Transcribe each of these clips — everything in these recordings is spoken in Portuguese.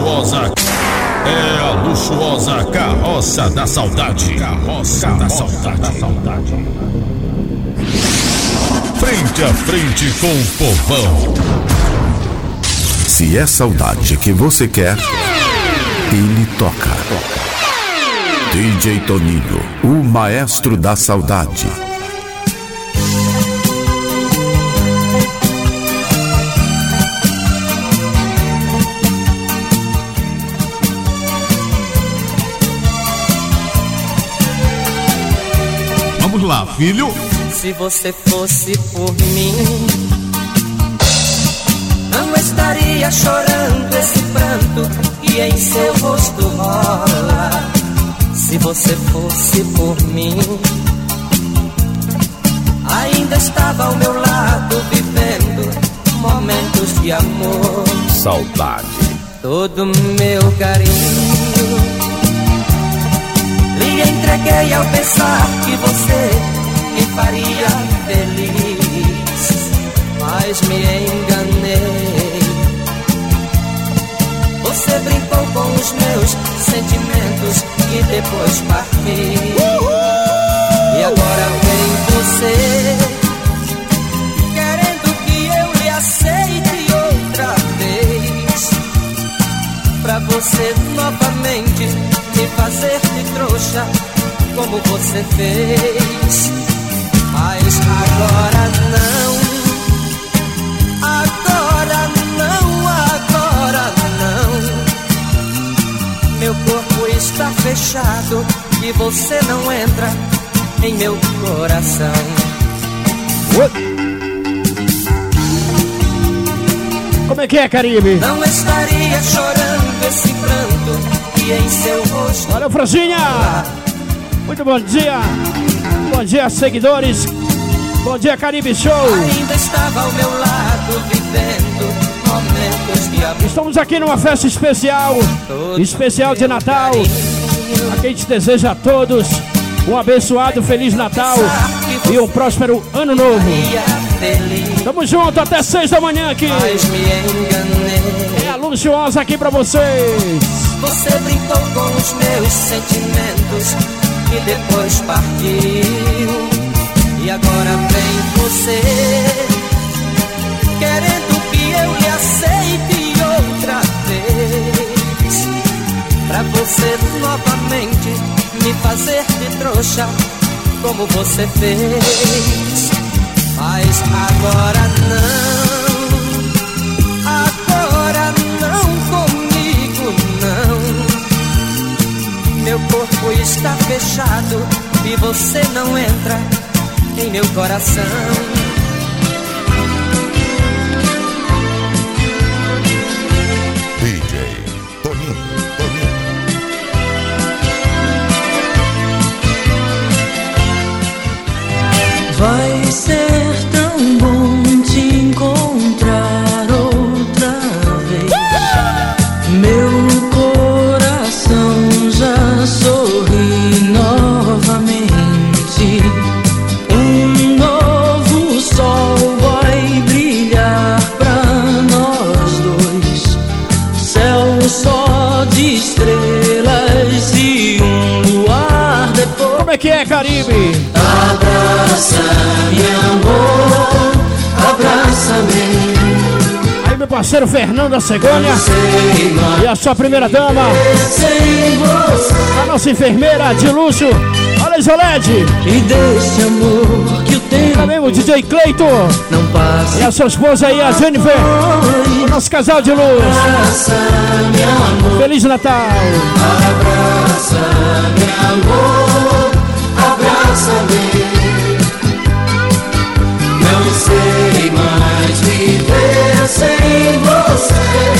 luxuosa. É a luxuosa carroça da saudade. Carroça, da, saudade. da saudade. Frente a frente com o povão. Se é saudade que você quer, ele toca. DJ Toninho, o maestro da saudade. Lá, filho. Se você fosse por mim, não estaria chorando esse pranto que em seu rosto rola. Se você fosse por mim, ainda estava ao meu lado vivendo momentos de amor. Saudade. Todo meu carinho entreguei ao pensar que você me faria feliz, mas me enganei. Você brincou com os meus sentimentos e depois partiu. E agora vem você, querendo que eu lhe aceite outra vez. Pra você novamente me fazer de trouxa, como você fez. Mas agora não. Agora não, agora não. Meu corpo está fechado e você não entra em meu coração. Como é que é, Caribe? Não estaria chorando esse pranto que em seu rosto. Valeu, Franzinha! Muito bom dia! Bom dia, seguidores! Bom dia, Caribe Show! Ainda estava ao meu lado vivendo momentos de amor. Estamos aqui numa festa especial, especial de Natal. A quem te deseja a todos um abençoado, feliz Natal e um próspero ano novo. Tamo junto até seis da manhã aqui. mas me enganei. Luxuosa aqui pra vocês. Você brincou com os meus sentimentos e depois partiu. E agora vem você, querendo que eu lhe aceite outra vez. Pra você novamente me fazer de trouxa, como você fez. Mas agora não, Meu corpo está fechado e você não entra em meu coração. DJ Toninho, Toninho. Vai ser parceiro Fernando Cegonha e a sua primeira dama, a nossa enfermeira de luxo, Zolede. E desse amor que o tempo Também o DJ Cleito não passa. e a sua esposa aí, a Jennifer. O nosso casal de luz. Abraça, meu amor, Feliz Natal. abraça, meu amor, abraça-me. Você. E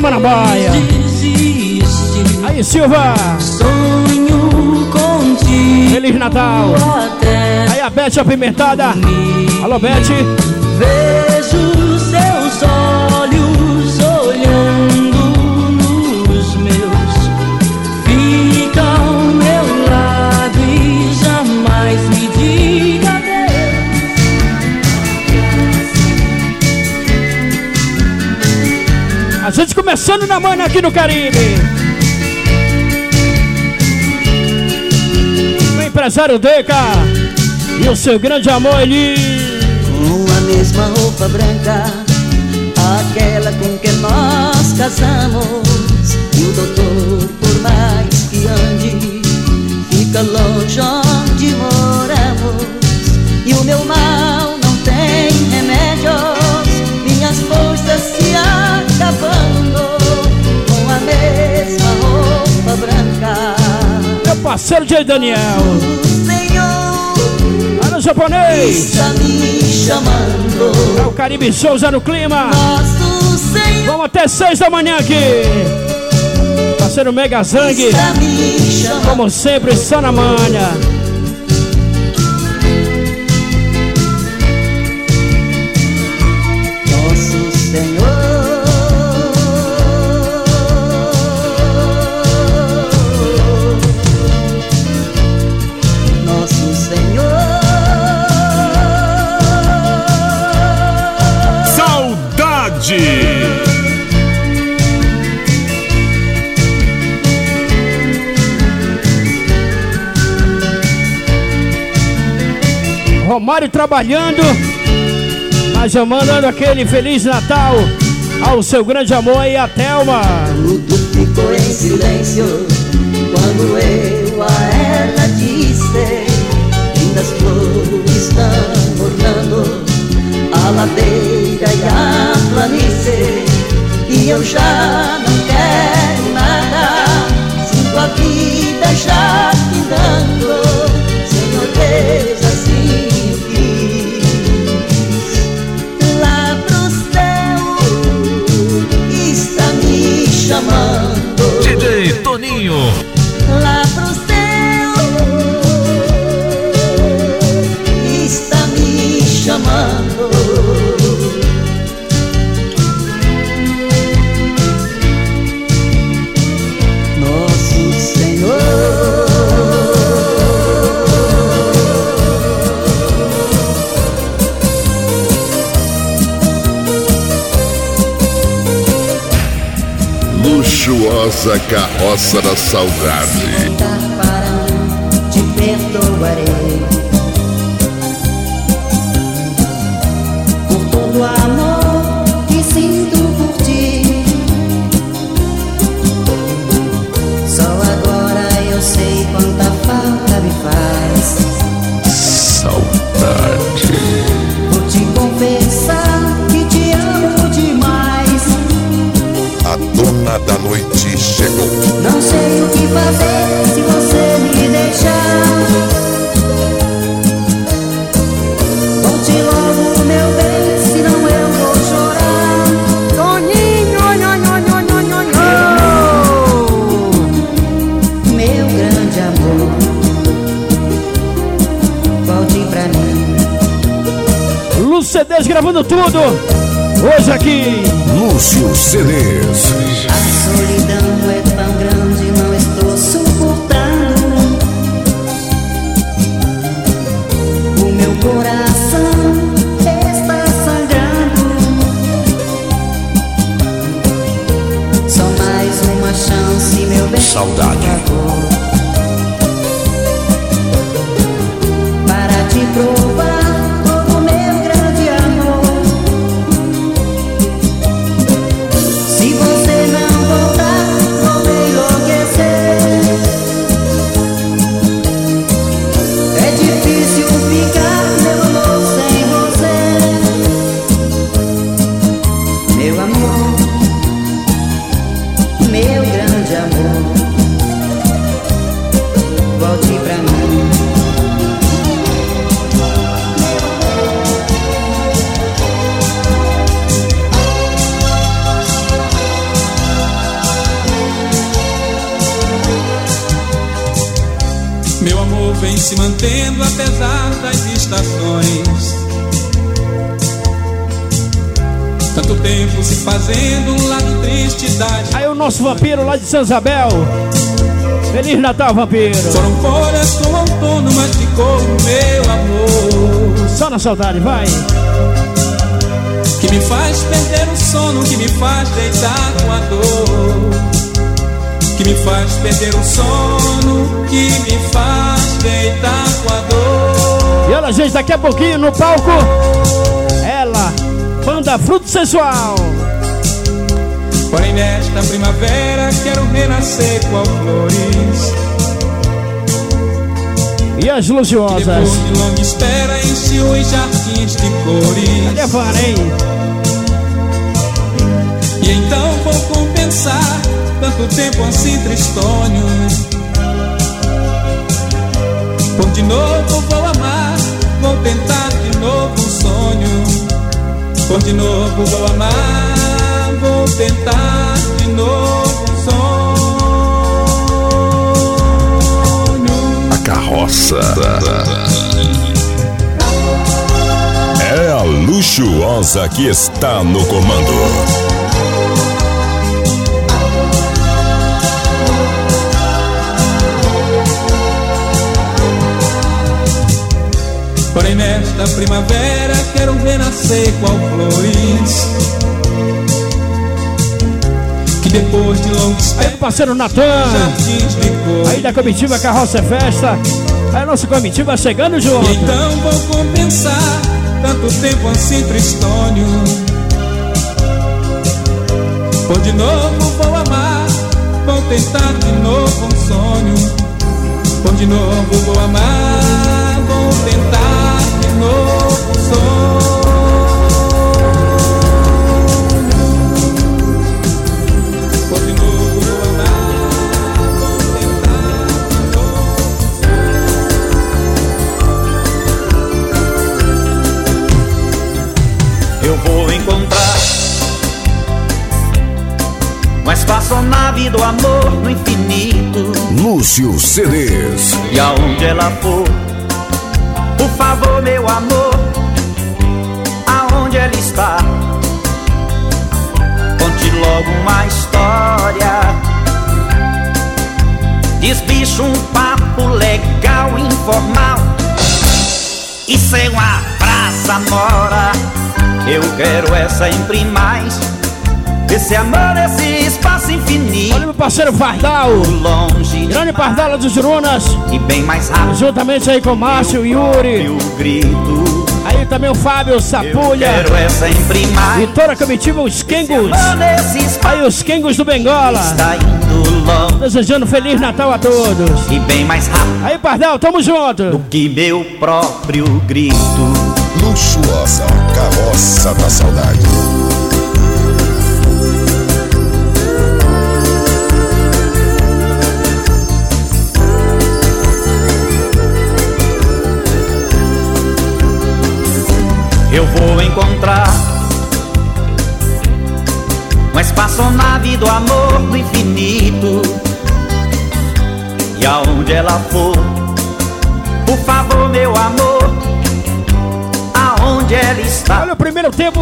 da. Desiste, Aí, Silva. sonho contigo Feliz Natal. Aí, a Beth Apimentada. Alô, Beth. Vejo gente começando na manhã aqui no Caribe. O empresário Deca e o seu grande amor ele. Com a mesma roupa branca, aquela com que nós casamos. E o doutor, por mais que ande, fica longe onde moramos. E o meu mal parceiro J. Daniel. Senhor Alô, japonês. É o Caribe Souza no clima. Vamos até seis da manhã aqui. Parceiro Mega Zang. Como sempre, só na. Romário trabalhando, mas eu mandando aquele Feliz Natal ao seu grande amor e a Thelma. Tudo ficou em silêncio quando eu a ela disse: Lindas flores estão ornando a ladeira e a planície. E eu já não quero nada, sinto a vida já findando. Senhor Deus, assim Luxuosa carroça da saudade. voltar para mim, te perdoarei. CDs gravando tudo. Hoje aqui. Lúcio CDs. A solidão é Saudade. Para te provar volte pra mim. Meu amor vem se mantendo apesar das estações. Tanto tempo se fazendo um lado triste da. Aí o nosso vampiro lá de São Isabel. Feliz Natal, vampiro. Foram folhas com outono, mas ficou o meu amor. Só na saudade, vai. Que me faz perder o sono, que me faz deitar com a dor. Que me faz perder o sono, que me faz deitar com a dor. E olha, gente, daqui a pouquinho no palco, ela, banda Fruto Sensual. Porém, nesta primavera quero renascer qual flores. E as luziosas? Depois de longa espera, enche os jardins de cores. Cadê hein? E então vou compensar tanto tempo assim tristonho. Por de novo vou amar, vou tentar de novo um sonho. Por de novo vou amar, tentar de novo um sonho. A carroça. É a luxuosa que está no comando. Porém nesta primavera quero renascer qual flores Que depois de longa Aí espera o parceiro Natan. Aí da comitiva Carroça é Festa. Aí a nossa comitiva chegando junto. Então vou compensar tanto tempo assim tristonho Por de novo vou amar, vou tentar de novo um sonho Por de novo vou amar, vou tentar de novo um sonho eu vou encontrar uma espaçonave do amor no infinito. Lúcio CDs. E aonde ela for, por favor, meu amor, aonde ela está? Conte logo uma história. Desbicha um papo legal, informal. Isso é uma praça mora. Eu quero é sempre mais. Esse amor, esse espaço infinito. Olha meu parceiro Pardal. Longe Grande. Pardal dos Jurunas. E bem mais rápido. Juntamente aí com o Márcio e E Yuri. o grito. Aí também o Fábio Eu Sapulha. quero é sempre mais. E toda a comitiva, os Kengos. Amor, esse espaço Aí os Kengos do Bengola. está indo longe. Desejando Feliz Natal a todos. E bem mais rápido Aí, Pardal, tamo junto. que meu próprio grito. Luxuosa carroça da saudade. Eu vou encontrar uma espaçonave do amor no infinito. E aonde ela for, ela está? Olha o primeiro tempo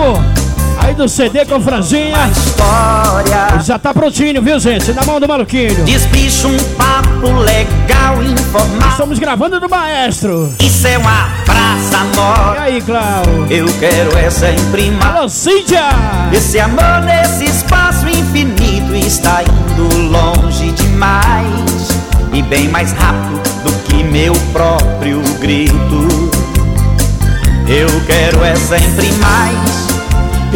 aí do CD com A franjinha. história. Já tá prontinho, viu, gente? Na mão do maluquinho. Desbicha um papo legal, informal. Estamos gravando do maestro. Isso é uma praça E mora. aí, Clau? Eu quero é sempre mais. Alô, Cíntia! Esse amor nesse espaço infinito está indo longe demais e bem mais rápido do que meu próprio grito. Eu quero é sempre mais.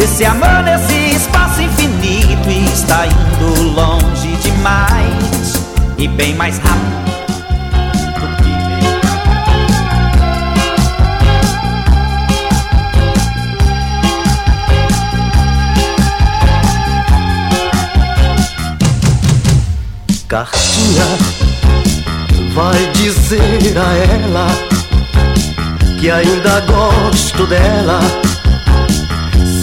Esse amor nesse espaço infinito está indo longe demais e bem mais rápido Cartinha vai dizer a ela que ainda gosto dela.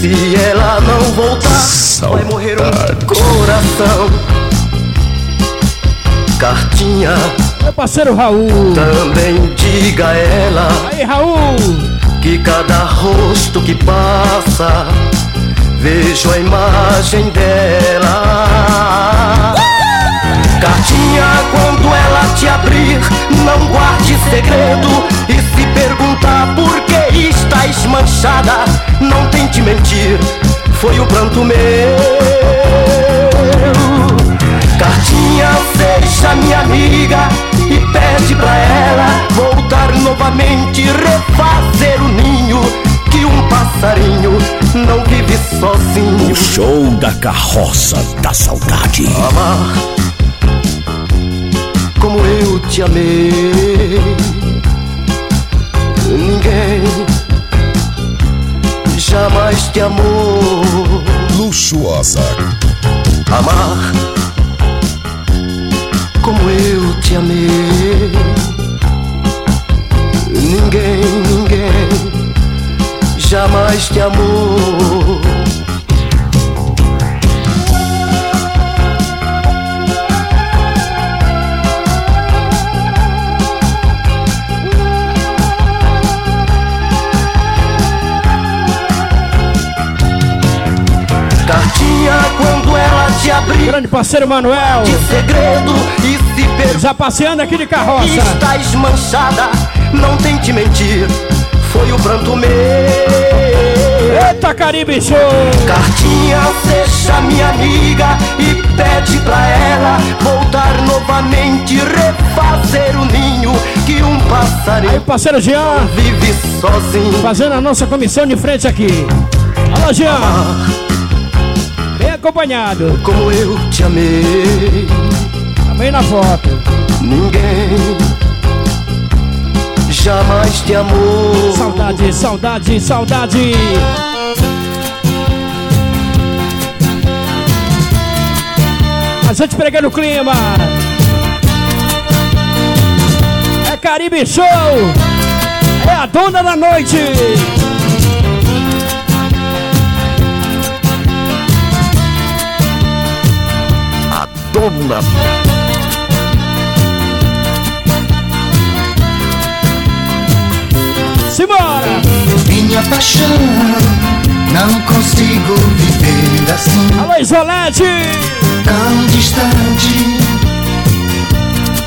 Se ela não voltar, vai morrer um coração. Cartinha Meu parceiro Raul. Também diga a ela. Aí, Raul. Que cada rosto que passa, vejo a imagem dela. Cartinha, quando ela te abrir, não guarde segredo. E se perguntar por que estás manchada, não tente mentir, foi o pranto meu. Cartinha, seja minha amiga e pede pra ela voltar novamente, refazer o ninho. Que um passarinho não vive sozinho. O show da carroça da saudade. Amar como eu te amei. Ninguém jamais te amou. Luxuosa. Amar como eu te amei. Ninguém, ninguém jamais te amou. Quando ela te abrir Grande parceiro Manuel. de segredo e se perguntar. Já passeando aqui de carroça. Estás manchada, não tente mentir, foi o pranto meu. Eita, Caribe Show. Cartinha, seja minha amiga e pede pra ela voltar novamente, refazer o ninho que um Aí, passarinho parceiro Jean. vive sozinho. Fazendo a nossa comissão de frente aqui. Alô, Jean. Bem acompanhado. Como eu te amei, Também na foto. ninguém jamais te amou. Saudade, saudade, saudade. A gente pregando o clima. É Caribe Show. É a dona da noite. A dona Simbora. Minha paixão, não consigo viver assim, Alô, Isolete. tão distante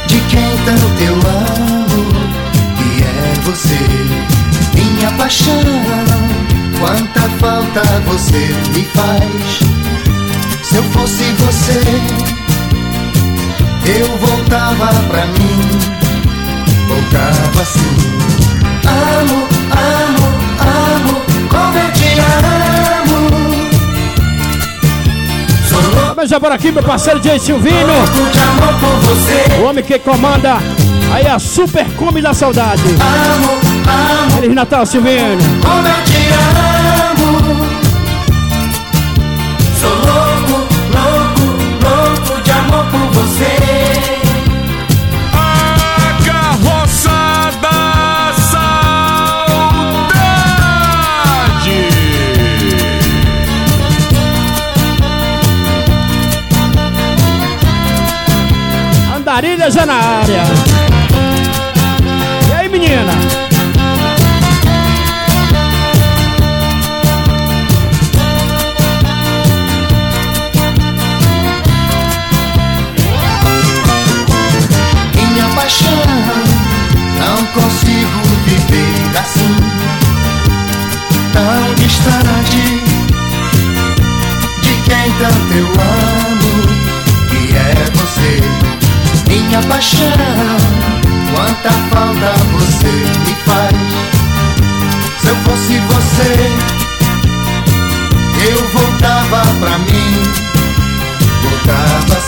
de quem tanto eu amo, que é você. Minha paixão, quanta falta você me faz. Se eu fosse você, eu voltava pra mim, voltava assim. Amo, amo, amo, como eu te amo. Sou já por aqui, meu parceiro Jay Silvino. de amor por você. O homem que comanda aí a Super Come da Saudade. Amo, amo, Feliz Natal, Silvino. como eu te amo. Sou louco, louco, louco de amor por você. Já na área. E aí, menina? Minha paixão, não consigo viver assim, tão distante de quem tanto eu amo, que é você. Minha paixão, quanta falta você me faz. Se eu fosse você, eu voltava pra mim, voltava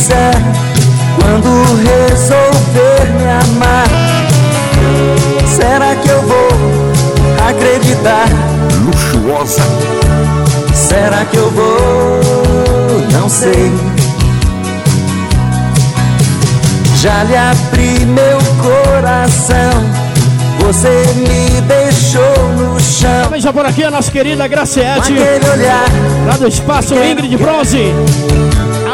quiser, quando resolver me amar, será que eu vou acreditar? Luxuosa. Será que eu vou? Não sei. Já lhe abri meu coração. Você me deixou no chão. Veja por aqui a nossa querida Graciete. Lá do espaço Ingrid Bronze.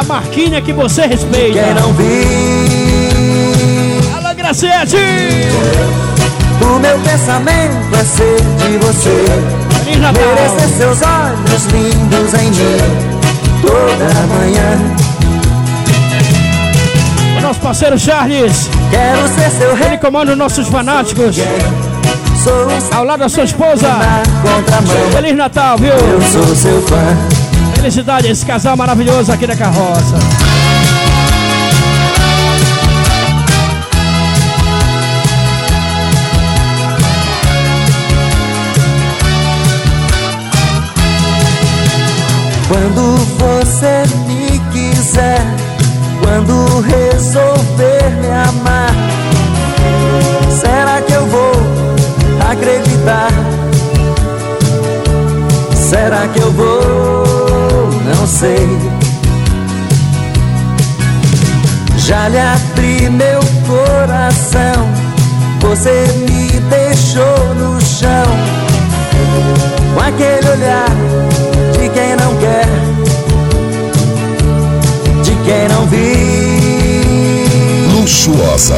Marquinha que você respeita. Quem não viu. Alô, Graciete! O meu pensamento é ser de você. Feliz Natal. Merecer seus olhos lindos em mim. Toda manhã. Nosso parceiro Charles. Quero ser seu rei. Ele comanda os nossos fanáticos. Ao lado da sua esposa. Feliz Natal, viu? Eu sou seu fã. Felicidade, esse casal maravilhoso aqui da carroça. Quando você me quiser, quando resolver me amar, será que eu vou acreditar? Será que eu vou? Não sei. Já lhe abri meu coração, você me deixou no chão, com aquele olhar de quem não quer, de quem não viu. Luxuosa.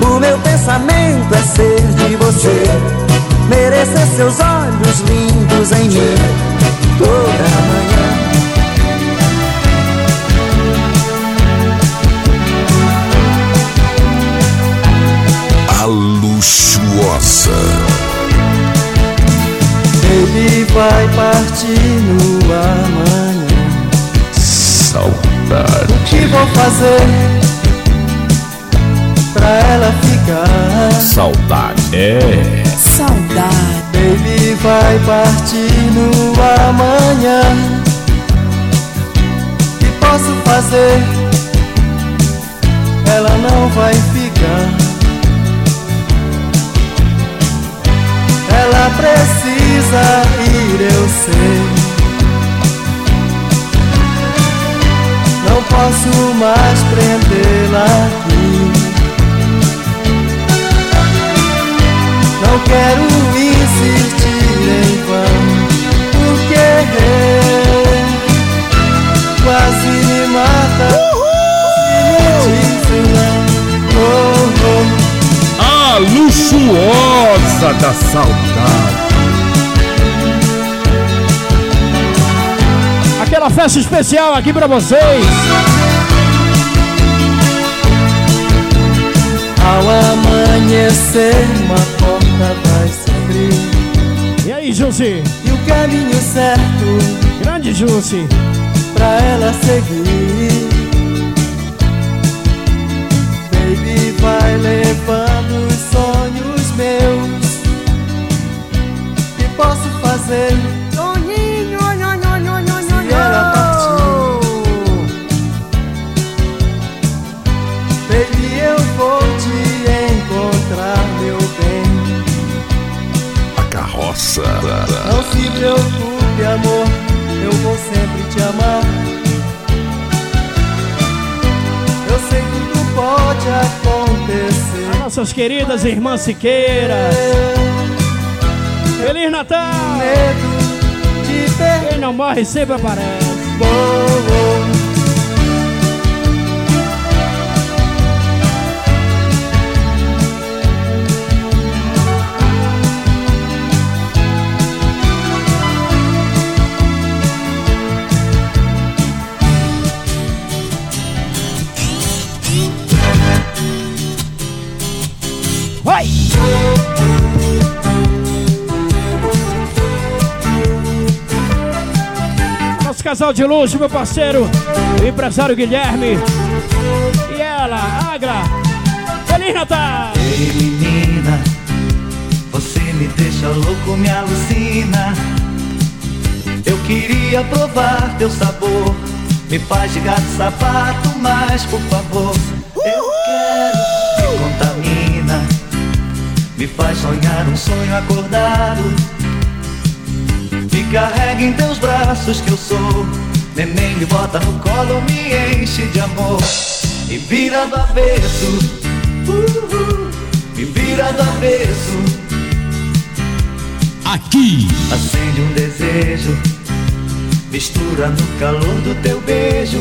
O meu pensamento é ser de você, merecer seus olhos lindos em mim toda manhã. A luxuosa. Ele vai partir no amanhã. Saudade. O que vou fazer pra ela ficar? Saudade. É. Vai partir no amanhã. Que posso fazer? Ela não vai ficar. Ela precisa ir, eu sei. Não posso mais prendê-la aqui. Não quero insistir em vão, porque quase me mata. Oh. A luxuosa da saudade. Aquela festa especial aqui pra vocês. Ao amanhecer, uma porta aí, Jussi? e o caminho certo Grande Jussi. pra ela seguir. Baby vai levando os sonhos meus. Que posso fazer preocupe, amor, eu vou sempre te amar. Eu sei que tudo pode acontecer. Nossas queridas irmãs Siqueiras. Feliz Natal! Medo de perder. Quem não morre sempre aparece. Vai! Nosso casal de luxo, meu parceiro, o empresário Guilherme. E ela, Agra. Feliz Natal! Ei menina, você me deixa louco, me alucina. Eu queria provar teu sabor. Me faz de gato sapato, mas por favor, me faz sonhar um sonho acordado. Me carrega em teus braços que eu sou. Neném me bota no colo, me enche de amor. Me vira do avesso, uh, me vira do avesso. Aqui. Acende um desejo, mistura no calor do teu beijo.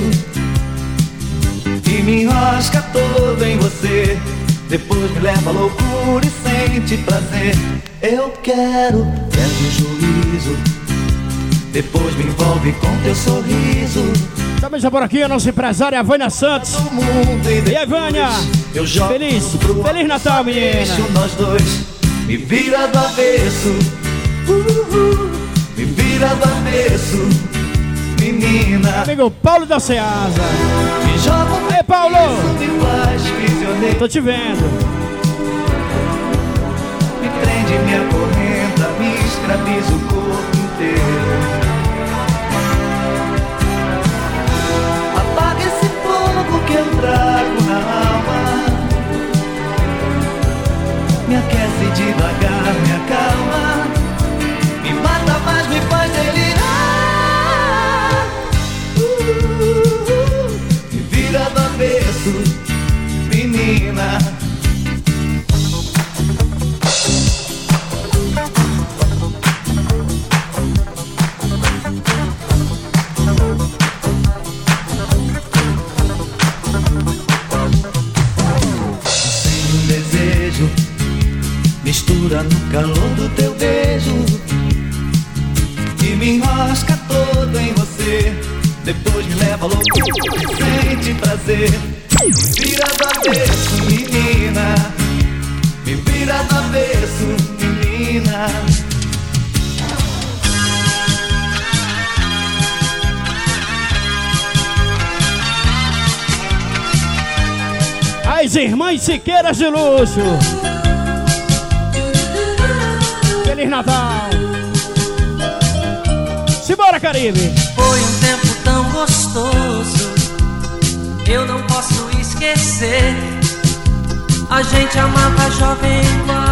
E me enrosca todo em você. Depois me leva à loucura e sente prazer. Eu quero, perde o juízo. Depois me envolve com teu sorriso. Também já por aqui a nossa empresária Vânia Santos. E, e aí, Vânia? Eu jogo Feliz, Feliz Natal, menina. Nós dois, me vira do avesso. Uh, me vira do avesso, menina. Amigo Paulo da Ceasa. Me joga Ei, Paulo! Faz. Tô te vendo. Prende, me acorrenta, me escraviza o corpo inteiro. Apaga esse fogo que eu trago na alma. Me aquece devagar, me acalma. Calor do teu beijo e me enrosca todo em você. Depois me leva à loucura, sente prazer. Me vira do avesso, menina. Me vira do avesso, menina. As irmãs Siqueiras de Luxo. Feliz Natal. Simbora, Caribe. Foi um tempo tão gostoso, eu não posso esquecer. A gente amava jovem guarda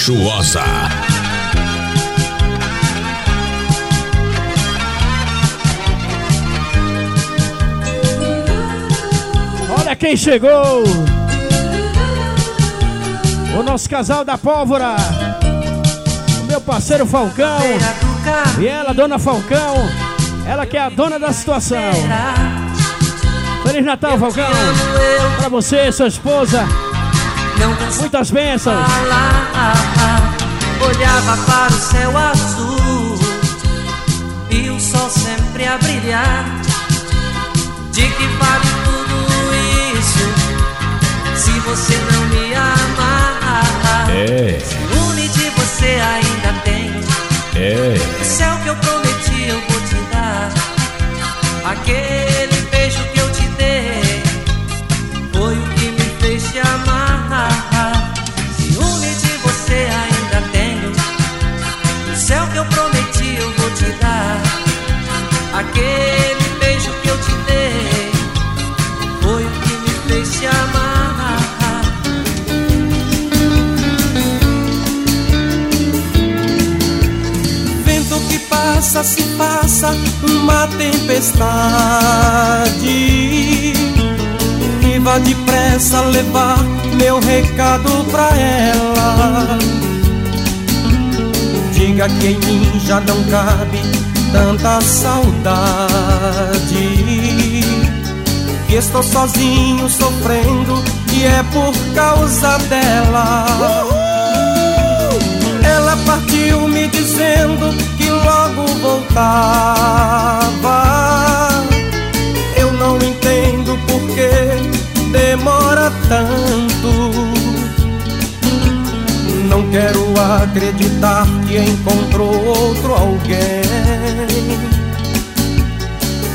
luxuosa. Olha quem chegou! O nosso casal da pólvora. O meu parceiro Falcão. E ela, dona Falcão. Ela que é a dona da situação. Feliz Natal, Falcão. Pra você, sua esposa. Muitas bênçãos. Olhava para o céu azul e o sol sempre a brilhar. De que vale tudo isso se você não me amar? É. Ciúme de você ainda tenho. É. O céu que eu prometi eu vou te dar. Aquele passa uma tempestade. E vá depressa levar meu recado pra ela. Diga que em mim já não cabe tanta saudade. Que estou sozinho sofrendo e é por causa dela. Ela partiu me dizendo logo voltava. Eu não entendo por que demora tanto. Não quero acreditar que encontrou outro alguém.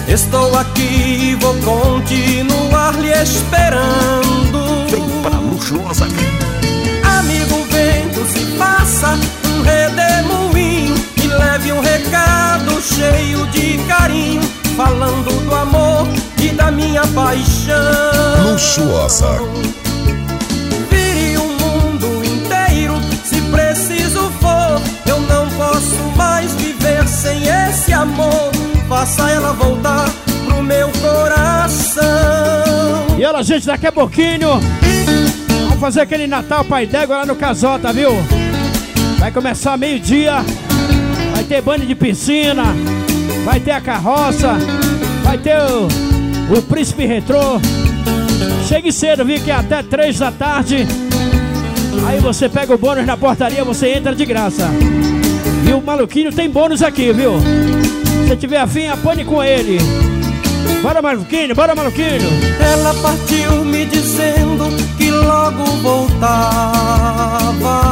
Estou aqui e vou continuar lhe esperando. Vem para luxuosa. Amigo vento, se passa um redemoinho leve um recado cheio de carinho, falando do amor e da minha paixão. Luxuosa. Vire o mundo inteiro, se preciso for. Eu não posso mais viver sem esse amor faça ela voltar pro meu coração. E olha, gente, daqui a pouquinho vamos fazer aquele Natal Pai d'Égua lá no Casota, viu? Vai começar meio-dia, ter banho de piscina, vai ter a carroça, vai ter o, o Príncipe Retrô. Chegue cedo, viu? Que é até três da tarde. Aí você pega o bônus na portaria, você entra de graça. E o maluquinho tem bônus aqui, viu? Se tiver afim, apanhe com ele. Bora, maluquinho, bora, maluquinho. Ela partiu me dizendo que logo voltava.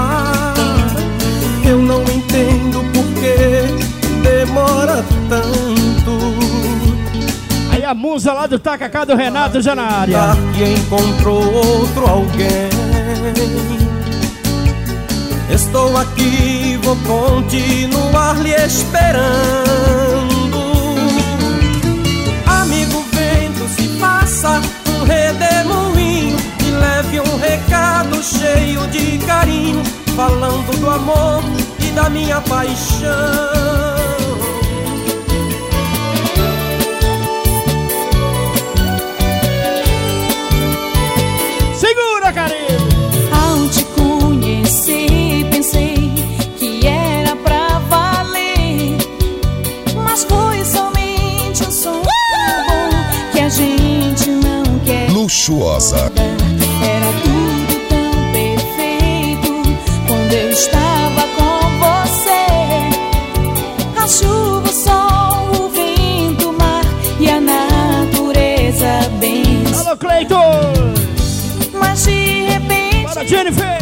Musa lá do tacacá do Renato já na área. E encontrou outro alguém. Estou aqui, vou continuar lhe esperando. faça um redemoinho e leve um recado cheio de carinho, falando do amor e da minha paixão. Luxuosa. Era tudo tão perfeito quando eu estava com você. A chuva, o sol, o vento, o mar e a natureza bem. Alô, Cleiton! Mas de repente. Para, Jennifer!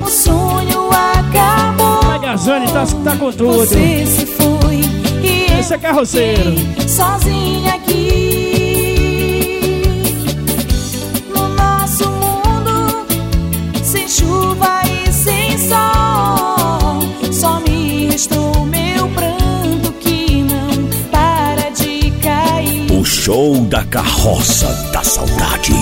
O sonho acabou. A Gazane tá, tá com tudo. Você se foi e Esse é carroceiro. Sozinha aqui. Chuva e sem sol. Só me restou meu pranto que não para de cair. O show da carroça da saudade.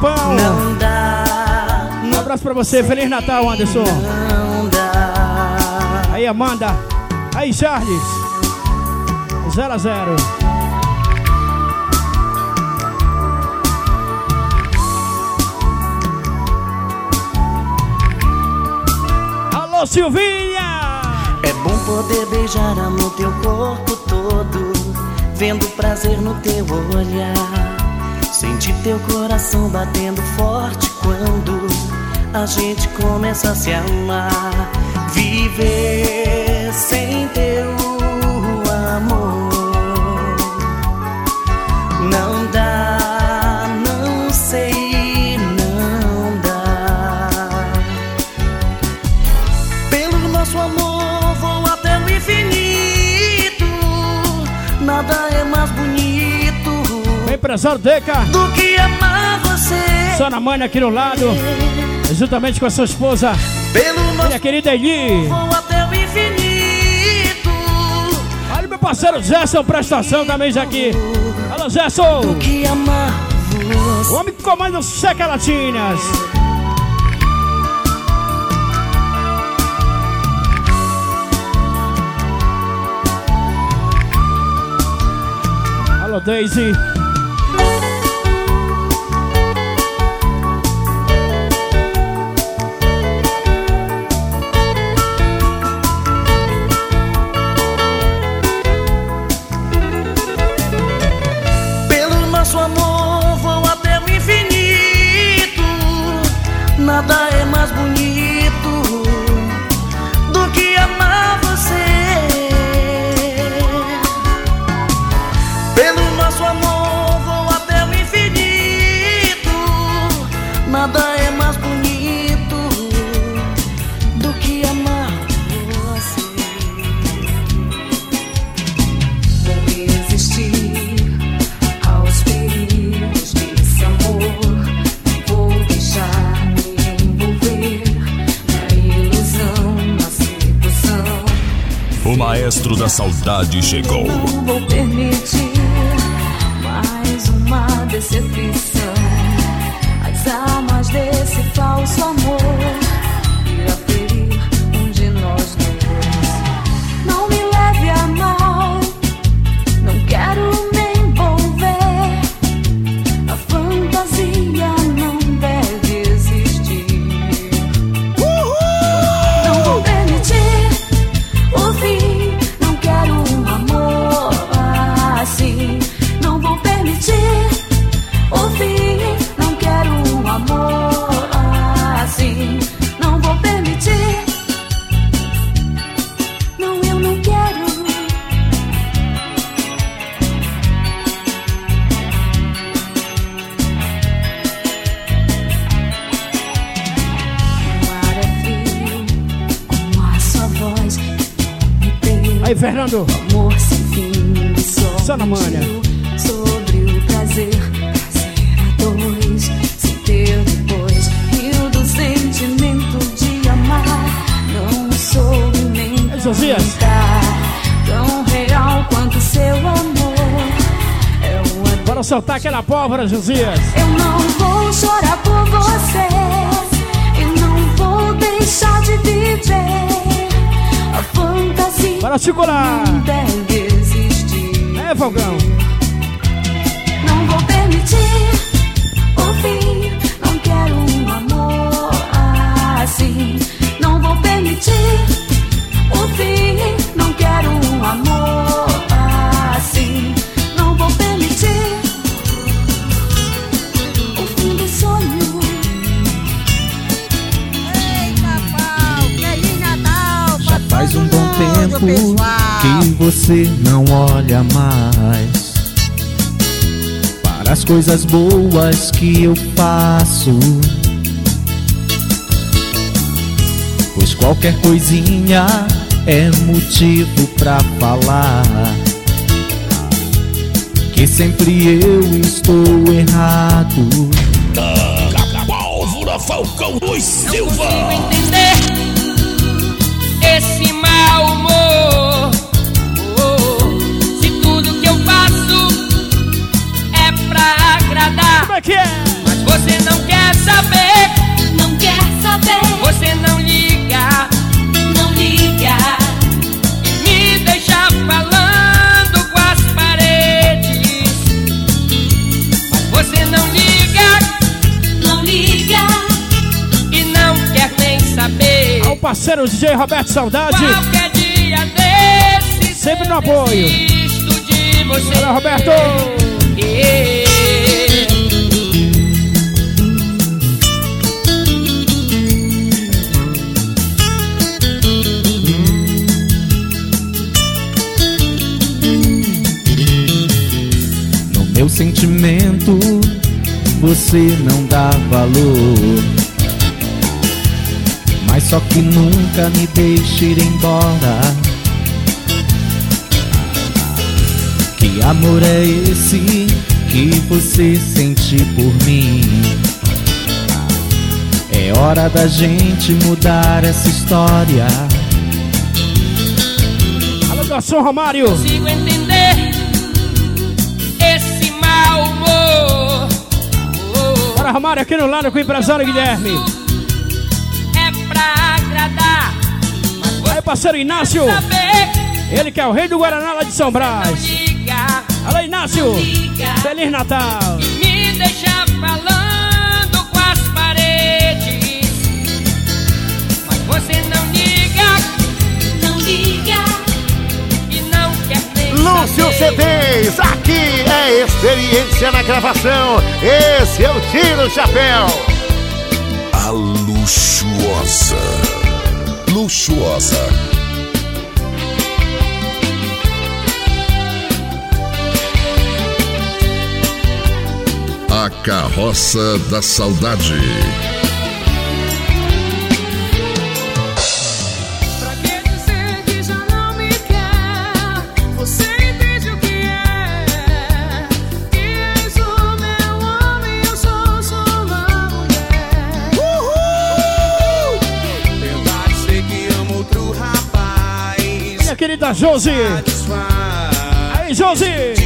Papão. Não dá. Um abraço pra você. Feliz Natal, Anderson. Não dá. Aí, Amanda. Aí, Charles. 0 a 0 Alô, Silvinha! É bom poder beijar no teu corpo todo, vendo prazer no teu olhar. Sentir teu coração batendo forte quando a gente começa a se amar. Viver sem teu amor não dá, empresário Deca. do que amar você. Só na mãe aqui no lado. Juntamente com a sua esposa. Pelo Minha querida Eli. vou até o infinito. Olha o meu parceiro Gerson, prestação também já aqui. Alô, Gerson. Do que amar O você. homem que comanda o Seca Latinas. Alô, Daisy. O maestro da saudade chegou. Não vou permitir aquela pólvora, Josias. eu não vou chorar por você e não vou deixar de viver. A fantasia Bora circular. não deve existir. É, Falcão. Tempo que você não olha mais para as coisas boas que eu faço. Pois qualquer coisinha é motivo pra falar que sempre eu estou errado. Pólvora Falcão Luiz Silva. entender esse Oh, se tudo que eu faço é pra agradar. É é? Mas você não quer saber. Não quer saber. Você não liga. Não liga. E me deixa falar. parceiro DJ Roberto Saudade. Desse, Sempre no apoio. Olha, Roberto! No meu sentimento, você não dá valor só que nunca me deixe ir embora Que amor é esse que você sente por mim? É hora da gente mudar essa história Alô, garçom Romário! Consigo entender esse mau humor Bora, Romário, aqui no lado com o empresário Guilherme agradar. Aí, parceiro Inácio. Ele que é o rei do Guaraná lá de São Brás. Alô, Inácio. Feliz Natal. me deixa falando com as paredes. Mas você não liga. Não liga. E não quer nem Lúcio CDs, aqui é experiência na gravação. Esse é eu tiro o chapéu. A luxuosa luxuosa. A Carroça da Saudade. Josi. Aí, Josi.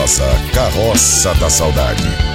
nossa Carroça da Saudade.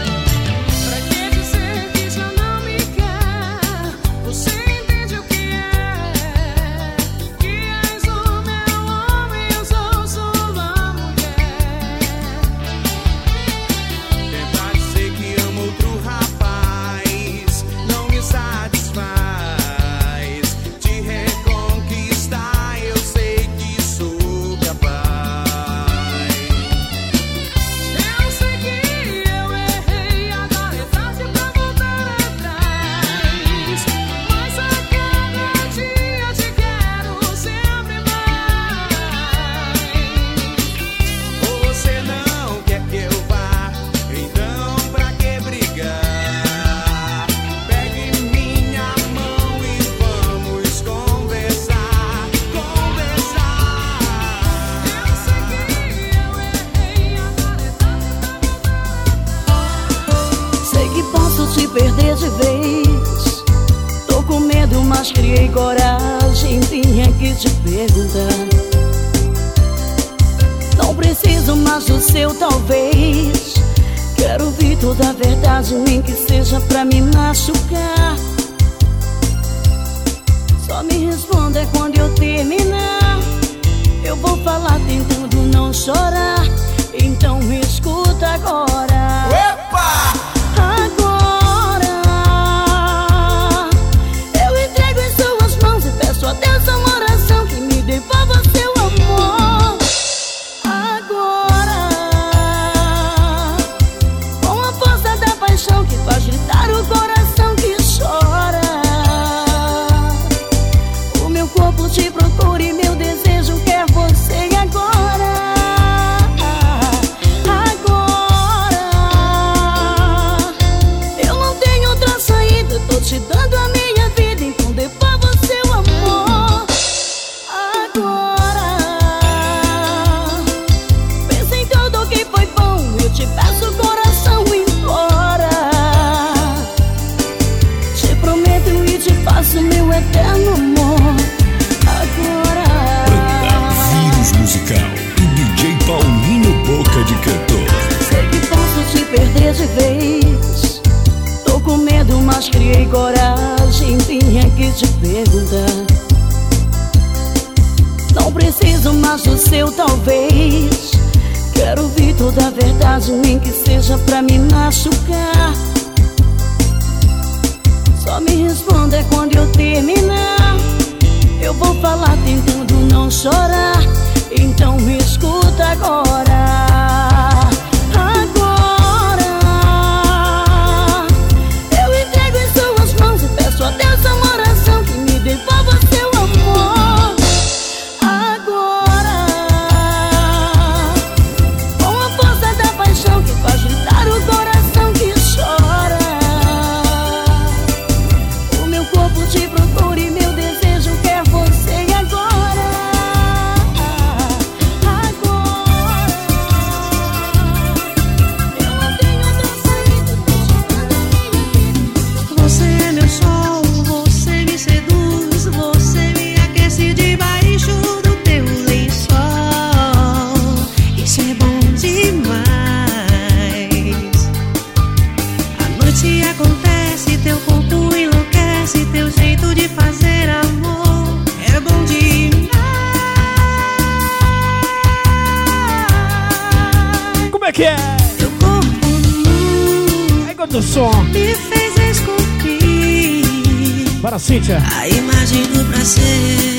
Cíntia. A imagem do prazer.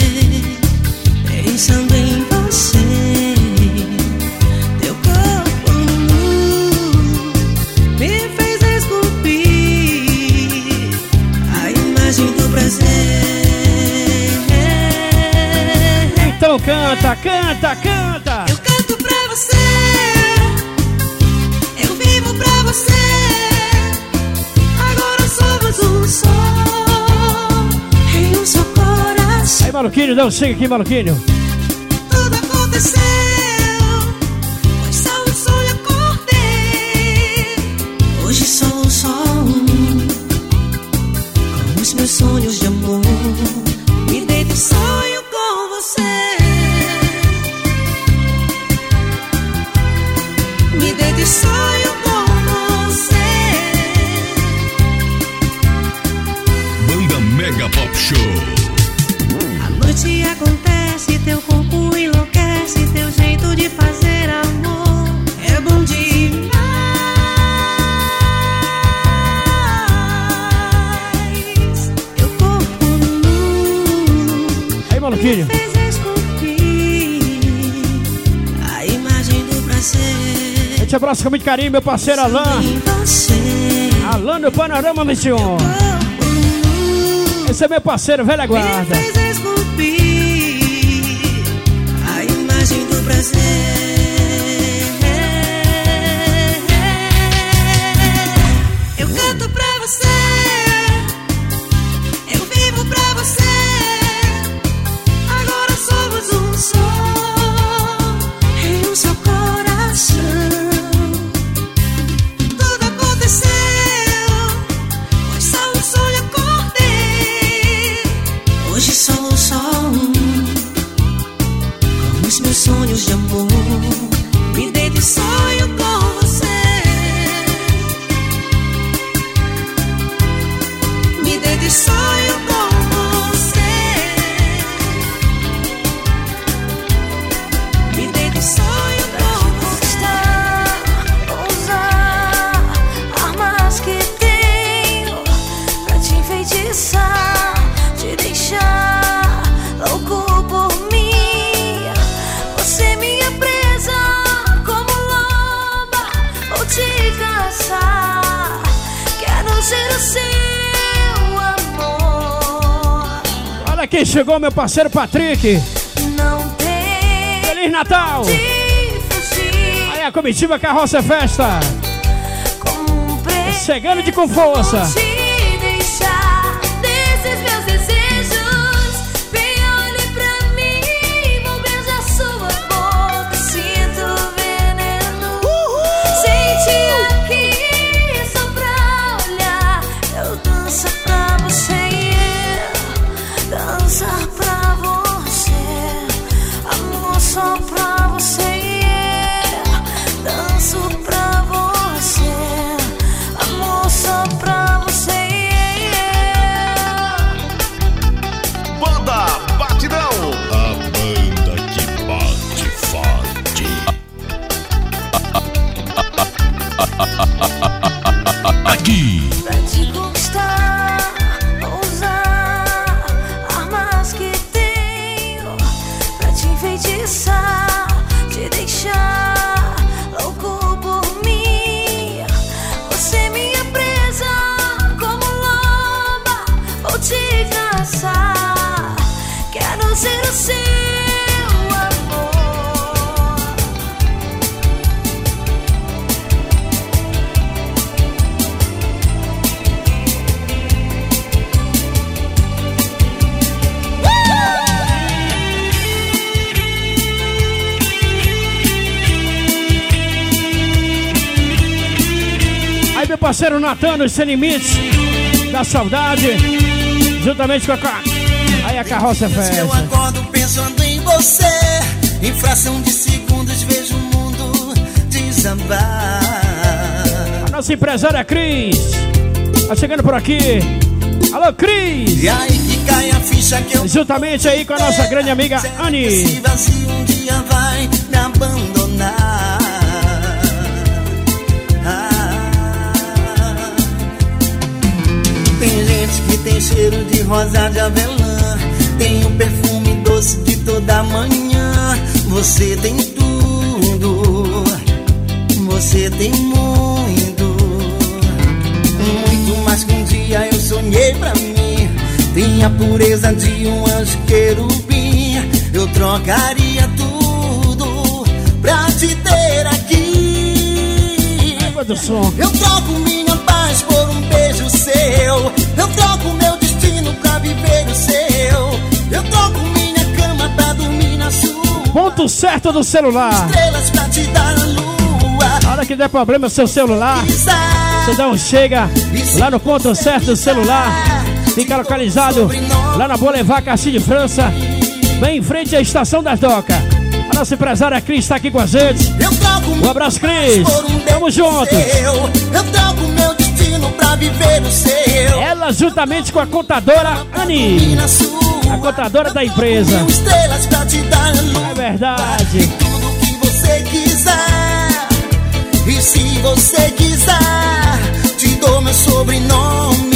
Maluquinho, dá um chega aqui, Maluquinho. Tudo aconteceu. você. Eu te abraço com muito carinho, meu parceiro Alain. Alain do Panorama Mission. Esse é meu parceiro, velha guarda. Me fez esculpir a imagem do prazer. chegou meu parceiro Patrick. Não tem Feliz Natal! Aí a comitiva Carroça Festa. Chegando de com força. sans parceiro Natan, os Sem Limites da Saudade, juntamente com a... Aí a carroça é Eu acordo pensando em você. Em fração de segundos vejo o mundo desambar. A nossa empresária Cris, tá chegando por aqui. Alô, Cris! E aí que cai a ficha que eu Juntamente aí com a nossa grande amiga Anne. Rosa de avelã. Tem o perfume doce de toda manhã. Você tem tudo. Você tem muito. Muito mais que um dia eu sonhei pra mim. Tem a pureza de um anjo querubim. Eu trocaria tudo pra te ter aqui. Eu troco minha paz por um beijo seu. Eu troco meu pra viver o seu. Eu troco minha cama pra dormir na sua. Ponto certo do celular. Estrelas pra te dar a lua. A hora que der problema seu celular, você dá um chega lá no ponto certo do celular. Fica localizado lá na Boulevard Castilho de França, bem em frente à Estação das Docas. A nossa empresária Cris está aqui com a gente. Um abraço, Cris. Tamo juntos. Eu, pra viver o seu. Ela juntamente com a contadora Ani. A contadora da empresa. É verdade. Tudo que você quiser. E se você quiser, te dou meu sobrenome.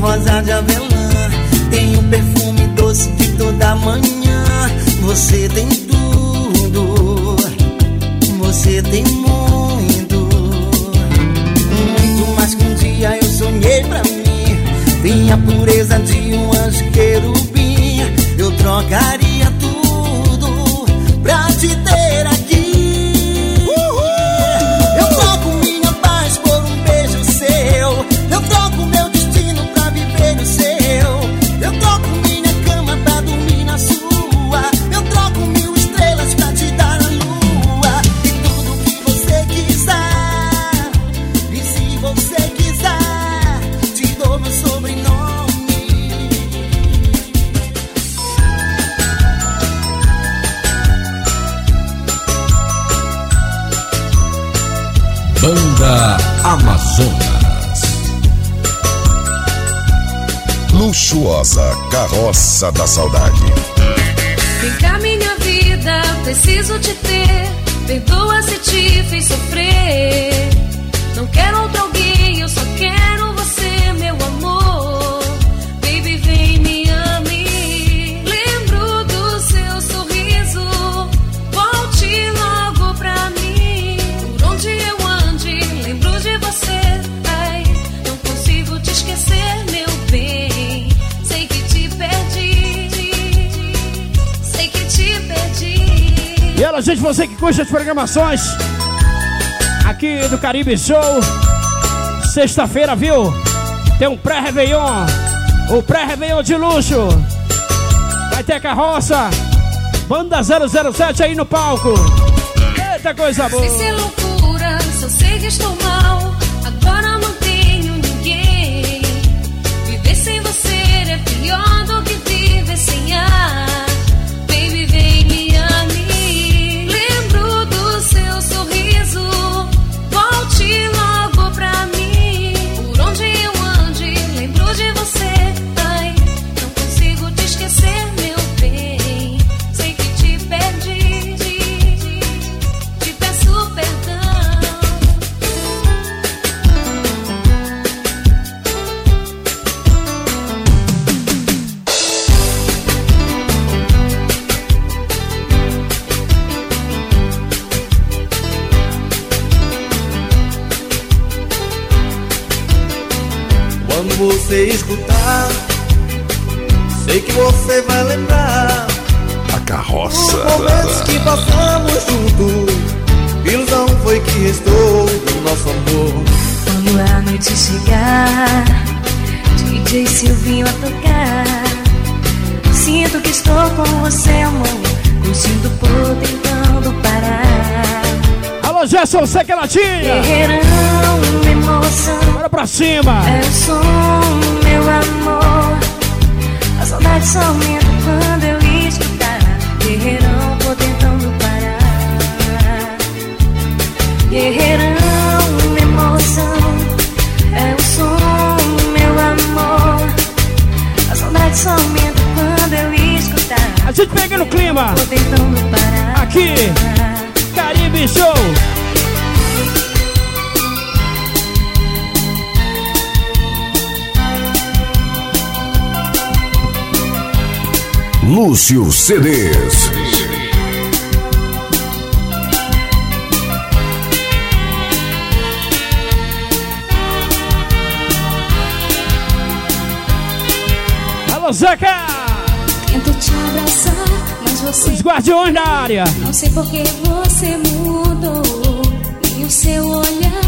Rosa de avelã. Tem o perfume doce de toda manhã. Você tem tudo. Você tem muito. Muito mais que um dia eu sonhei pra mim. Tem a pureza de um anjo querubim. Eu trocaria Amazonas. Luxuosa Carroça da Saudade. Vem cá, minha vida, preciso te ter. Perdoa se te fiz sofrer. Não quero outro E gente, você que curte as programações aqui do Caribe Show. Sexta-feira, viu? Tem um pré-Réveillon. O pré-Réveillon de luxo. Vai ter carroça. Banda 007 aí no palco. Eita coisa boa. Você escutar, sei que você vai lembrar. A carroça. Os momentos que passamos juntos, ilusão foi que restou do nosso amor. Quando a noite chegar, DJ Silvinho a tocar. Sinto que estou com você, amor. Curtindo por tentando parar. Alô, Gerson, você que é latinha. Guerreirão, emoção. Bora pra cima. É o som, meu amor. A saudade só aumenta quando eu escutar. Guerreirão, vou tentando parar. Guerreirão, emoção. É o som, meu amor. A saudade só aumenta quando eu escutar. A gente pega no clima. Vou tentando parar. Aqui, Caribe Show. Lúcio CDs. Alô, Zeca. Tento te abraçar, mas você. Os guardiões da área. Não sei por que você mudou. Nem o seu olhar,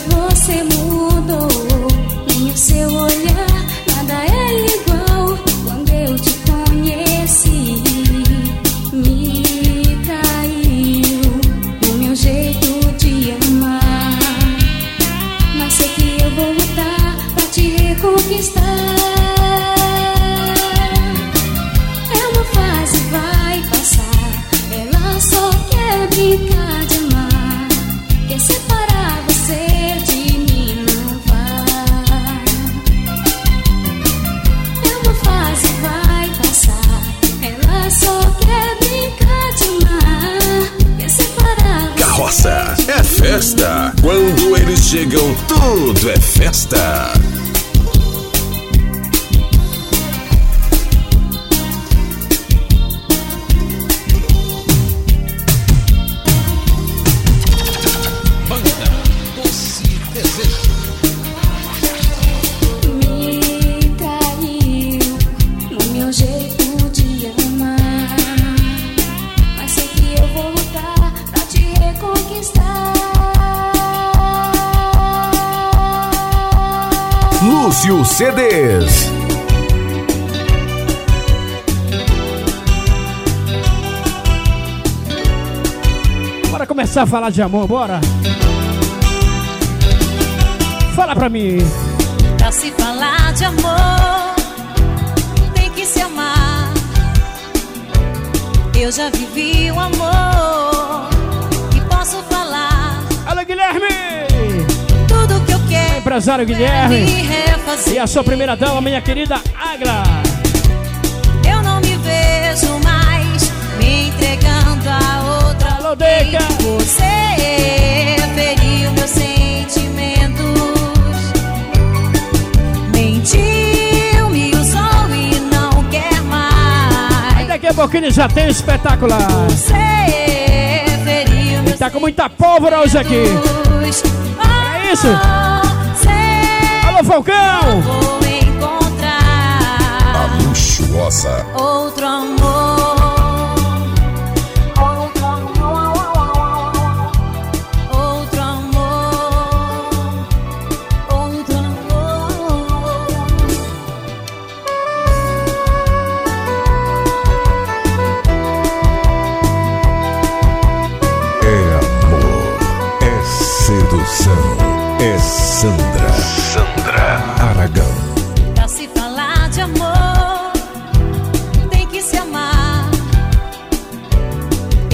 falar de amor, bora? Fala pra mim. Pra se falar de amor, tem que se amar. Eu já vivi o amor e posso falar Alô, Guilherme! tudo que eu quero. Empresário é me Guilherme. E a sua primeira dama, minha querida Agra. Você feriu meus sentimentos. Mentiu, me usou e não quer mais. Daqui a pouquinho já tem espetacular. Você feriu meus Tá com muita pólvora hoje aqui. É isso? Alô, Falcão! vou encontrar A luxuosa. outro amor.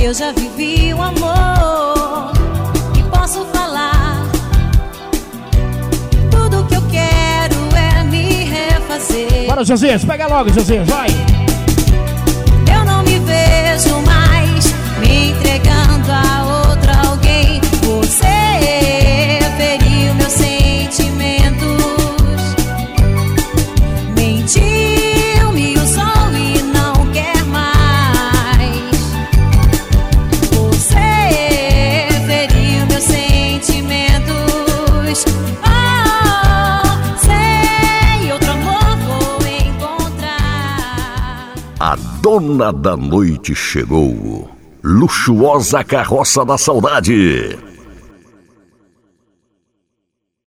Eu já vivi o amor e posso falar. Tudo que eu quero é me refazer. Bora, Josias, pega logo, Josias, vai. Dona da noite chegou. Luxuosa carroça da saudade.